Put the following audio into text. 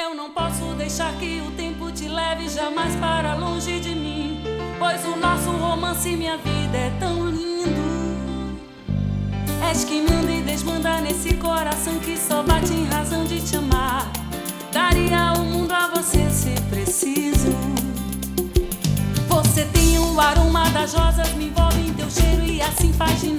Eu não posso deixar que o tempo te leve jamais para longe de mim. Pois o nosso romance e minha vida é tão lindo. És que manda e desmanda nesse coração que só bate em razão de te amar. Daria o mundo a você se preciso. Você tem o aroma das rosas, me envolve em teu cheiro e assim faz. De